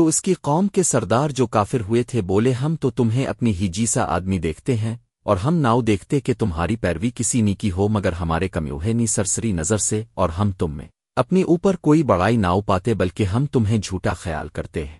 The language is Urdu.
تو اس کی قوم کے سردار جو کافر ہوئے تھے بولے، ہم تو تمہیں اپنی ہی جیسا آدمی دیکھتے ہیں، اور ہم ناؤ دیکھتے کہ تمہاری پیروی کسی نیکی ہو، مگر ہمارے کمیوہے نی سرسری نظر سے، اور ہم تم میں۔ اپنی اوپر کوئی بڑائی ناؤ پاتے، بلکہ ہم تمہیں جھوٹا خیال کرتے ہیں۔